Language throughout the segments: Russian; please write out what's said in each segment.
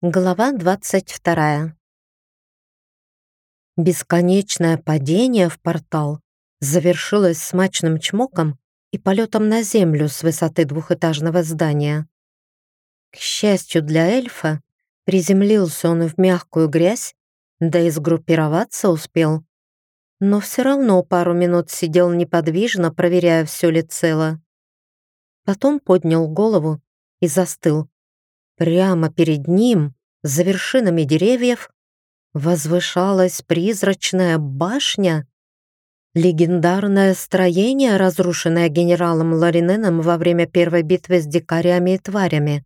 Глава 22. Бесконечное падение в портал завершилось смачным чмоком и полетом на землю с высоты двухэтажного здания. К счастью для эльфа, приземлился он в мягкую грязь, да и сгруппироваться успел. Но все равно пару минут сидел неподвижно, проверяя, все ли цело. Потом поднял голову и застыл, Прямо перед ним, за вершинами деревьев, возвышалась призрачная башня, легендарное строение, разрушенное генералом Лариненом во время первой битвы с дикарями и тварями.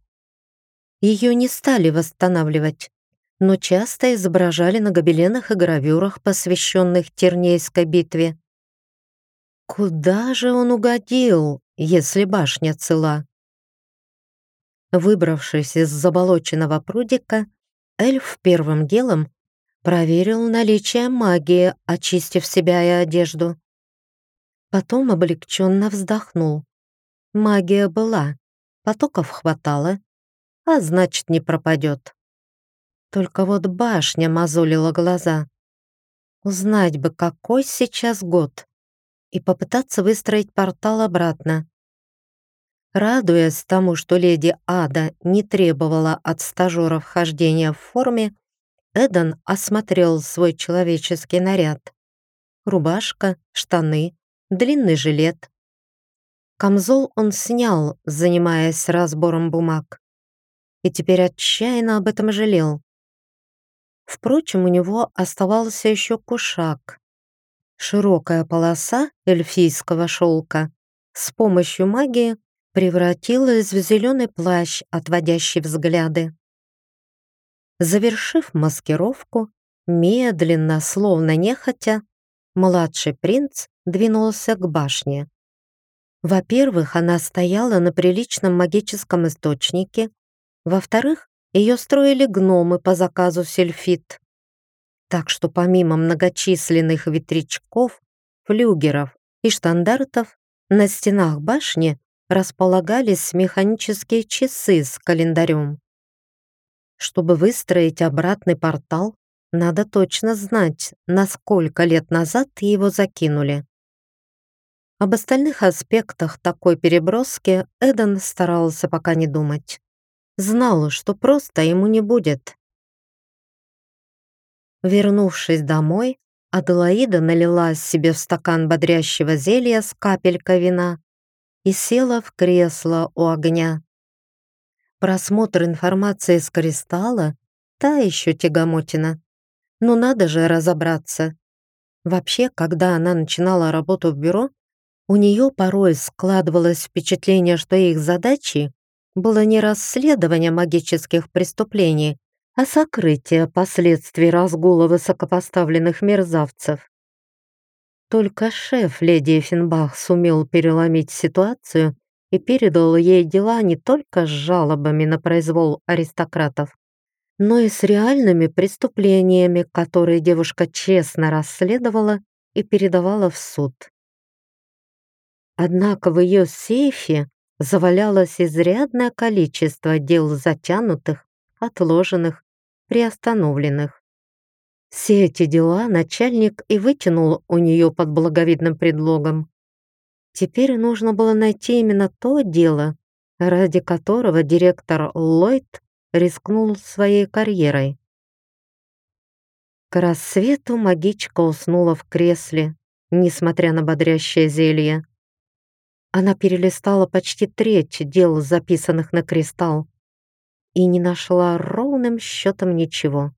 Ее не стали восстанавливать, но часто изображали на гобеленах и гравюрах, посвященных Тернейской битве. Куда же он угодил, если башня цела? Выбравшись из заболоченного прудика, эльф первым делом проверил наличие магии, очистив себя и одежду. Потом облегченно вздохнул. Магия была, потоков хватало, а значит, не пропадет. Только вот башня мозолила глаза. Узнать бы, какой сейчас год, и попытаться выстроить портал обратно. Радуясь тому, что леди Ада не требовала от стажеров хождения в форме, Эдан осмотрел свой человеческий наряд. Рубашка, штаны, длинный жилет. Камзол он снял, занимаясь разбором бумаг. И теперь отчаянно об этом жалел. Впрочем, у него оставался еще кушак. Широкая полоса эльфийского шелка с помощью магии превратилась в зеленый плащ, отводящий взгляды. Завершив маскировку, медленно, словно нехотя, младший принц двинулся к башне. Во-первых, она стояла на приличном магическом источнике. Во-вторых, ее строили гномы по заказу сельфит. Так что помимо многочисленных ветрячков, флюгеров и штандартов, на стенах башни располагались механические часы с календарем. Чтобы выстроить обратный портал, надо точно знать, на сколько лет назад его закинули. Об остальных аспектах такой переброски Эден старался пока не думать. Знал, что просто ему не будет. Вернувшись домой, Аделаида налила себе в стакан бодрящего зелья с капелькой вина и села в кресло у огня. Просмотр информации с кристалла — та еще тягомотина. Но надо же разобраться. Вообще, когда она начинала работу в бюро, у нее порой складывалось впечатление, что их задачей было не расследование магических преступлений, а сокрытие последствий разгула высокопоставленных мерзавцев. Только шеф леди Эффенбах сумел переломить ситуацию и передал ей дела не только с жалобами на произвол аристократов, но и с реальными преступлениями, которые девушка честно расследовала и передавала в суд. Однако в ее сейфе завалялось изрядное количество дел затянутых, отложенных, приостановленных. Все эти дела начальник и вытянул у нее под благовидным предлогом. Теперь нужно было найти именно то дело, ради которого директор Ллойд рискнул своей карьерой. К рассвету магичка уснула в кресле, несмотря на бодрящее зелье. Она перелистала почти треть дел, записанных на кристалл, и не нашла ровным счетом ничего.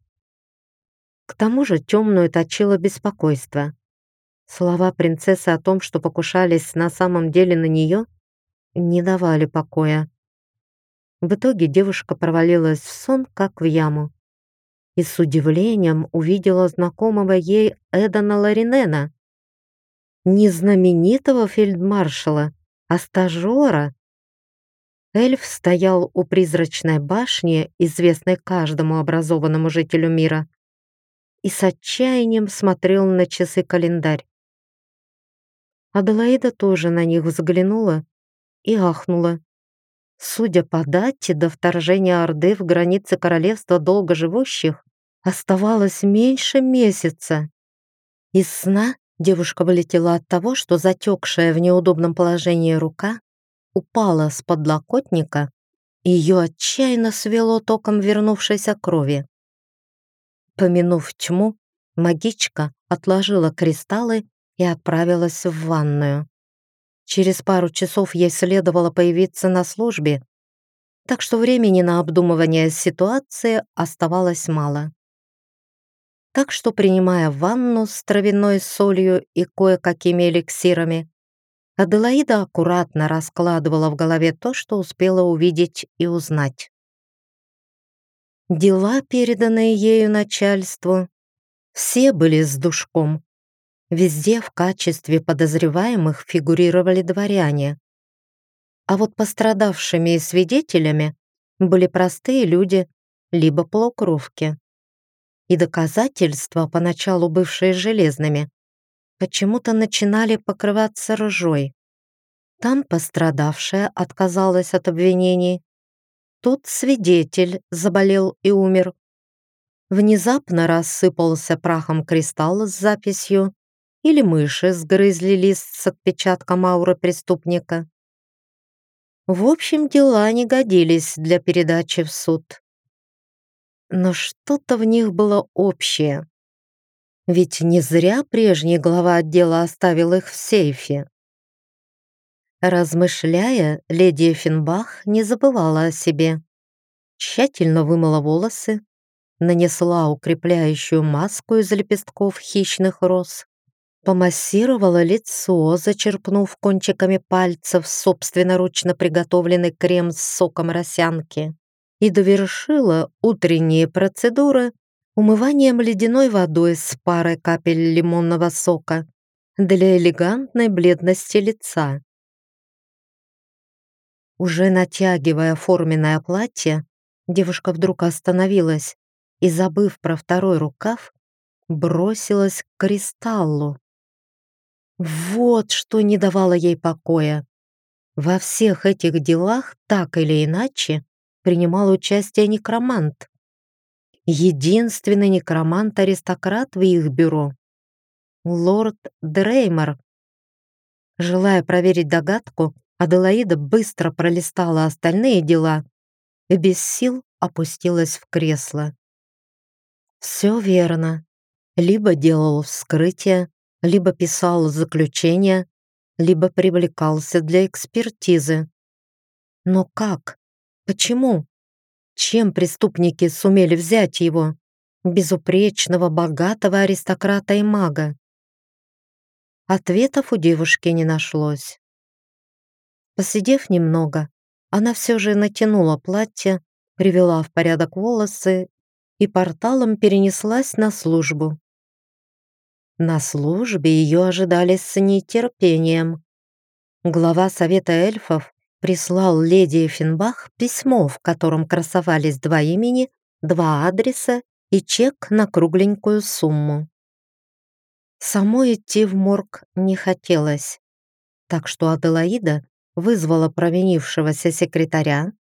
К тому же темную точило беспокойство. Слова принцессы о том, что покушались на самом деле на нее, не давали покоя. В итоге девушка провалилась в сон, как в яму. И с удивлением увидела знакомого ей Эдана Ларинена. Не знаменитого фельдмаршала, а стажера. Эльф стоял у призрачной башни, известной каждому образованному жителю мира, и с отчаянием смотрел на часы-календарь. Аделаида тоже на них взглянула и ахнула. Судя по дате до вторжения Орды в границы королевства долгоживущих, оставалось меньше месяца. Из сна девушка вылетела от того, что затекшая в неудобном положении рука упала с подлокотника, и ее отчаянно свело током вернувшейся крови. Помянув тьму, магичка отложила кристаллы и отправилась в ванную. Через пару часов ей следовало появиться на службе, так что времени на обдумывание ситуации оставалось мало. Так что, принимая ванну с травяной солью и кое-какими эликсирами, Аделаида аккуратно раскладывала в голове то, что успела увидеть и узнать. Дела, переданные ею начальству, все были с душком. Везде в качестве подозреваемых фигурировали дворяне. А вот пострадавшими и свидетелями были простые люди, либо полукровки. И доказательства, поначалу бывшие железными, почему-то начинали покрываться ржой. Там пострадавшая отказалась от обвинений. Тут свидетель заболел и умер. Внезапно рассыпался прахом кристалл с записью или мыши сгрызли лист с отпечатком ауры преступника. В общем, дела не годились для передачи в суд. Но что-то в них было общее. Ведь не зря прежний глава отдела оставил их в сейфе. Размышляя, леди Финбах не забывала о себе. Тщательно вымыла волосы, нанесла укрепляющую маску из лепестков хищных роз, помассировала лицо, зачерпнув кончиками пальцев собственноручно приготовленный крем с соком росянки и довершила утренние процедуры умыванием ледяной водой с парой капель лимонного сока для элегантной бледности лица. Уже натягивая форменное платье, девушка вдруг остановилась и, забыв про второй рукав, бросилась к кристаллу. Вот что не давало ей покоя. Во всех этих делах так или иначе принимал участие некромант единственный некромант-аристократ в их бюро. Лорд Дреймор. Желая проверить догадку, Аделаида быстро пролистала остальные дела и без сил опустилась в кресло. Все верно. Либо делал вскрытие, либо писал заключение, либо привлекался для экспертизы. Но как? Почему? Чем преступники сумели взять его, безупречного, богатого аристократа и мага? Ответов у девушки не нашлось. Посидев немного, она все же натянула платье, привела в порядок волосы и порталом перенеслась на службу. На службе ее ожидали с нетерпением. Глава Совета эльфов прислал леди Эффенбах письмо, в котором красовались два имени, два адреса и чек на кругленькую сумму. Самой идти в морг не хотелось, так что Аделаида вызвала провинившегося секретаря,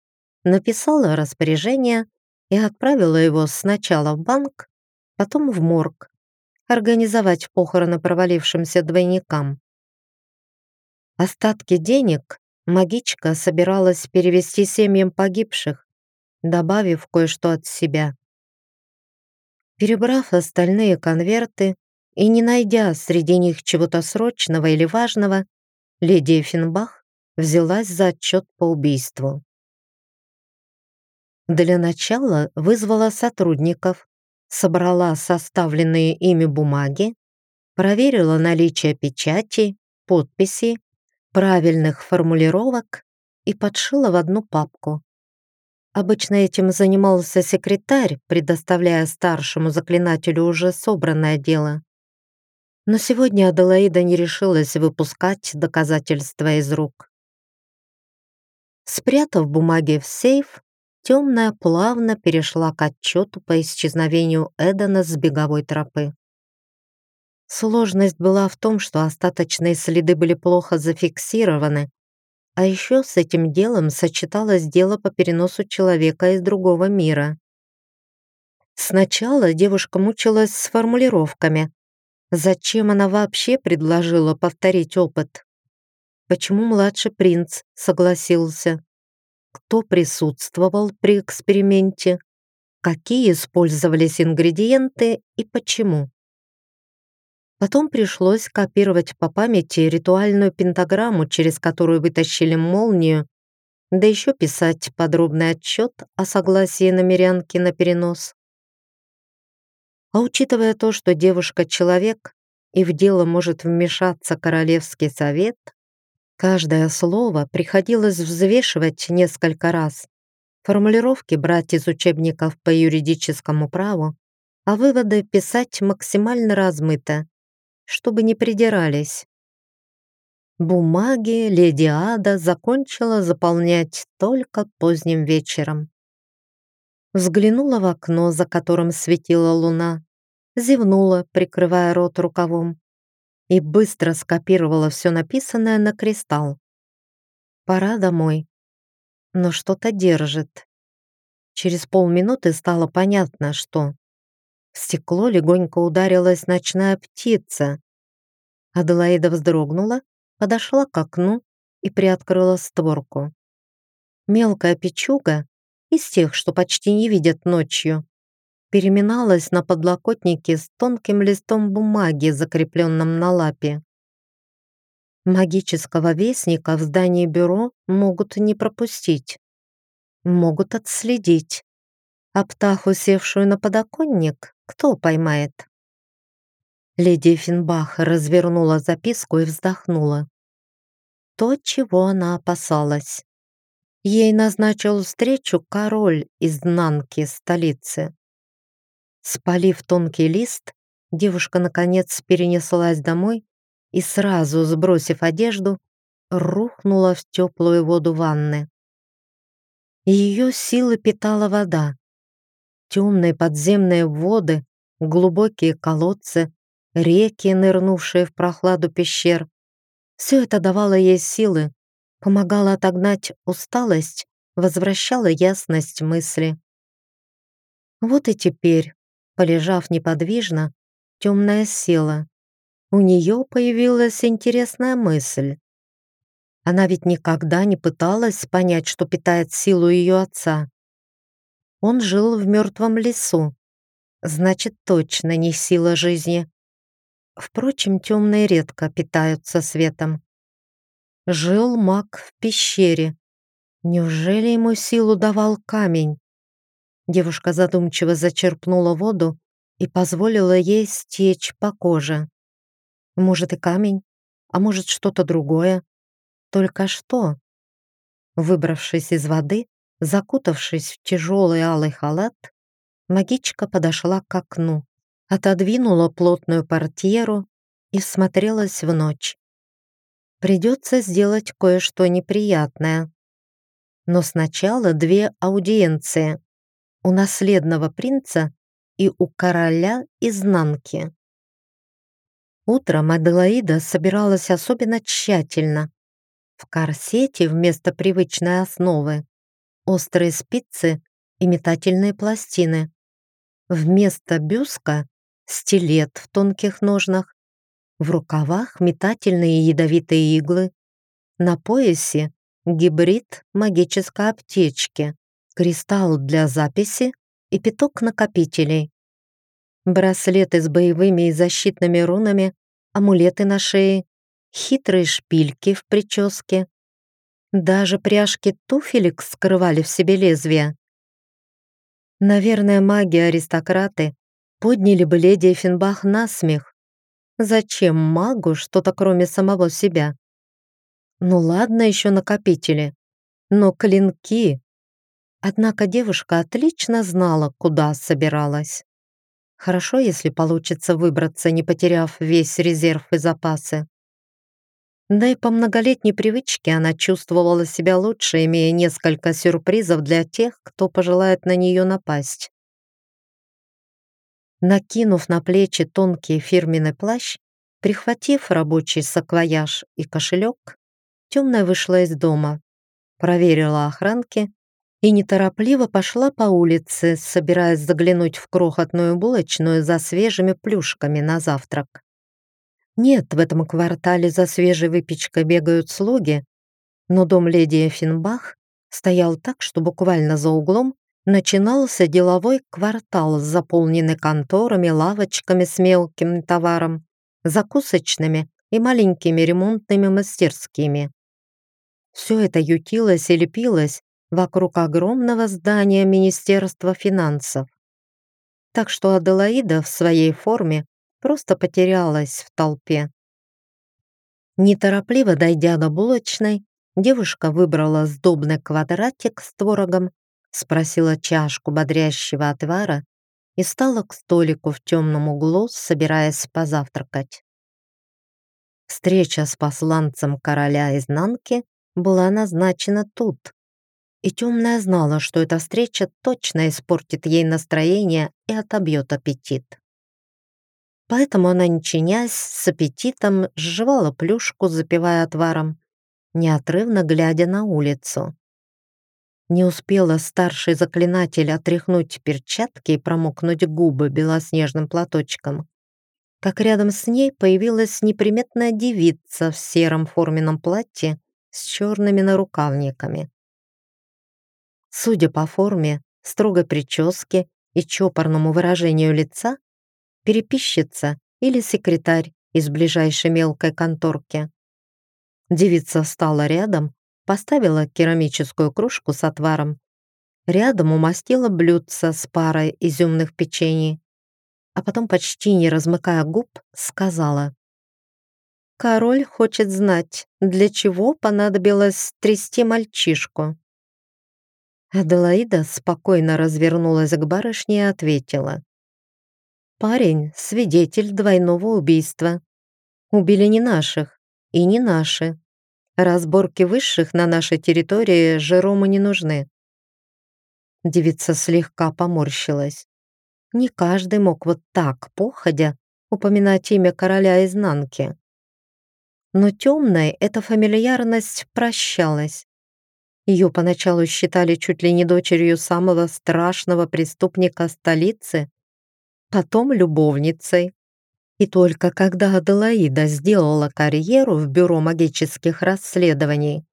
написала распоряжение и отправила его сначала в банк, потом в морг, организовать похороны провалившимся двойникам. Остатки денег Магичка собиралась перевести семьям погибших, добавив кое-что от себя. Перебрав остальные конверты и не найдя среди них чего-то срочного или важного, леди Финбах взялась за отчет по убийству. Для начала вызвала сотрудников, собрала составленные ими бумаги, проверила наличие печати, подписи правильных формулировок и подшила в одну папку. Обычно этим занимался секретарь, предоставляя старшему заклинателю уже собранное дело. Но сегодня Аделаида не решилась выпускать доказательства из рук. Спрятав бумаги в сейф, темная плавно перешла к отчету по исчезновению Эдена с беговой тропы. Сложность была в том, что остаточные следы были плохо зафиксированы, А еще с этим делом сочеталось дело по переносу человека из другого мира. Сначала девушка мучилась с формулировками. Зачем она вообще предложила повторить опыт? Почему младший принц согласился? Кто присутствовал при эксперименте? Какие использовались ингредиенты и почему? Потом пришлось копировать по памяти ритуальную пентаграмму, через которую вытащили молнию, да еще писать подробный отчет о согласии намерянки на перенос. А учитывая то, что девушка — человек, и в дело может вмешаться Королевский совет, каждое слово приходилось взвешивать несколько раз, формулировки брать из учебников по юридическому праву, а выводы писать максимально размыто, чтобы не придирались. Бумаги леди Ада закончила заполнять только поздним вечером. Взглянула в окно, за которым светила луна, зевнула, прикрывая рот рукавом, и быстро скопировала все написанное на кристалл. Пора домой. Но что-то держит. Через полминуты стало понятно, что. В стекло легонько ударилась ночная птица. Аделаида вздрогнула, подошла к окну и приоткрыла створку. Мелкая печуга из тех, что почти не видят ночью, переминалась на подлокотнике с тонким листом бумаги, закрепленным на лапе. Магического вестника в здании бюро могут не пропустить. Могут отследить. А птаху, севшую на подоконник, кто поймает? Леди Финбах развернула записку и вздохнула. То, чего она опасалась. Ей назначил встречу король из Нанки, столицы. Спалив тонкий лист, девушка наконец перенеслась домой и сразу, сбросив одежду, рухнула в теплую воду ванны. Ее силы питала вода. Темные подземные воды, глубокие колодцы, реки, нырнувшие в прохладу пещер. Все это давало ей силы, помогала отогнать усталость, возвращала ясность мысли. Вот и теперь, полежав неподвижно, темная села. У нее появилась интересная мысль. Она ведь никогда не пыталась понять, что питает силу ее отца. Он жил в мертвом лесу. Значит, точно не сила жизни. Впрочем, темные редко питаются светом. Жил маг в пещере. Неужели ему силу давал камень? Девушка задумчиво зачерпнула воду и позволила ей стечь по коже. Может и камень, а может что-то другое. Только что? Выбравшись из воды, закутавшись в тяжелый алый халат, магичка подошла к окну, отодвинула плотную портьеру и всмотрелась в ночь придется сделать кое-что неприятное. Но сначала две аудиенции у наследного принца и у короля изнанки. Утром Аделаида собиралась особенно тщательно. В корсете вместо привычной основы острые спицы и метательные пластины. Вместо бюска — стилет в тонких ножнах, в рукавах метательные ядовитые иглы. На поясе гибрид магической аптечки, кристалл для записи и пяток накопителей. Браслеты с боевыми и защитными рунами, амулеты на шее, хитрые шпильки в прическе. Даже пряжки туфелек скрывали в себе лезвия. Наверное, маги-аристократы подняли бы леди Эффенбах на смех, Зачем магу что-то кроме самого себя? Ну ладно еще накопители, но клинки... Однако девушка отлично знала, куда собиралась. Хорошо, если получится выбраться, не потеряв весь резерв и запасы. Да и по многолетней привычке она чувствовала себя лучше, имея несколько сюрпризов для тех, кто пожелает на нее напасть. Накинув на плечи тонкий фирменный плащ, прихватив рабочий саквояж и кошелек, темная вышла из дома, проверила охранки и неторопливо пошла по улице, собираясь заглянуть в крохотную булочную за свежими плюшками на завтрак. Нет, в этом квартале за свежей выпечкой бегают слуги, но дом леди Эффенбах стоял так, что буквально за углом начинался деловой квартал, заполненный конторами, лавочками с мелким товаром, закусочными и маленькими ремонтными мастерскими. Все это ютилось и лепилось вокруг огромного здания Министерства финансов. Так что Аделаида в своей форме просто потерялась в толпе. Неторопливо дойдя до булочной, девушка выбрала сдобный квадратик с творогом, спросила чашку бодрящего отвара и стала к столику в темном углу, собираясь позавтракать. Встреча с посланцем короля изнанки была назначена тут, и темная знала, что эта встреча точно испортит ей настроение и отобьет аппетит. Поэтому она, не чинясь, с аппетитом сживала плюшку, запивая отваром, неотрывно глядя на улицу. Не успела старший заклинатель отряхнуть перчатки и промокнуть губы белоснежным платочком, как рядом с ней появилась неприметная девица в сером форменном платье с черными нарукавниками. Судя по форме, строгой прическе и чопорному выражению лица, переписчица или секретарь из ближайшей мелкой конторки. Девица встала рядом, поставила керамическую кружку с отваром. Рядом умастила блюдце с парой изюмных печений, а потом, почти не размыкая губ, сказала. «Король хочет знать, для чего понадобилось трясти мальчишку». Аделаида спокойно развернулась к барышне и ответила. Парень — свидетель двойного убийства. Убили не наших и не наши. Разборки высших на нашей территории Жерому не нужны. Девица слегка поморщилась. Не каждый мог вот так, походя, упоминать имя короля изнанки. Но темной эта фамильярность прощалась. Ее поначалу считали чуть ли не дочерью самого страшного преступника столицы, потом любовницей. И только когда Аделаида сделала карьеру в бюро магических расследований,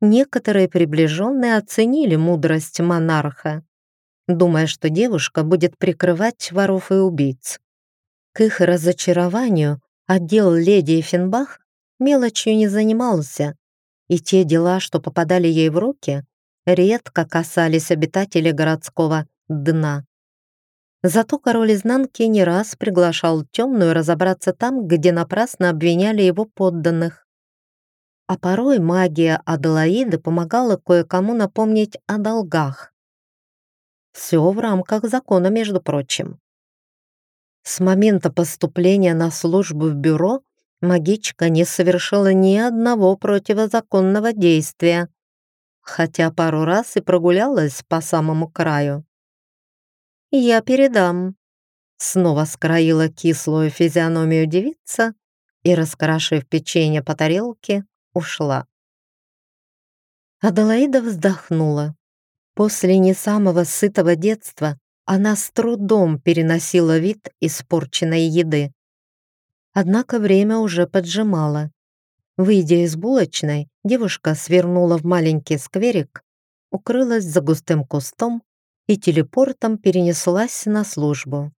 некоторые приближенные оценили мудрость монарха, думая, что девушка будет прикрывать воров и убийц. К их разочарованию отдел леди Эффенбах мелочью не занимался, и те дела, что попадали ей в руки, редко касались обитателей городского дна. Зато король изнанки не раз приглашал темную разобраться там, где напрасно обвиняли его подданных. А порой магия Аделаиды помогала кое-кому напомнить о долгах. Все в рамках закона, между прочим. С момента поступления на службу в бюро магичка не совершила ни одного противозаконного действия, хотя пару раз и прогулялась по самому краю. «Я передам». Снова скроила кислую физиономию девица и, раскрошив печенье по тарелке, ушла. Аделаида вздохнула. После не самого сытого детства она с трудом переносила вид испорченной еды. Однако время уже поджимало. Выйдя из булочной, девушка свернула в маленький скверик, укрылась за густым кустом и телепортом перенеслась на службу.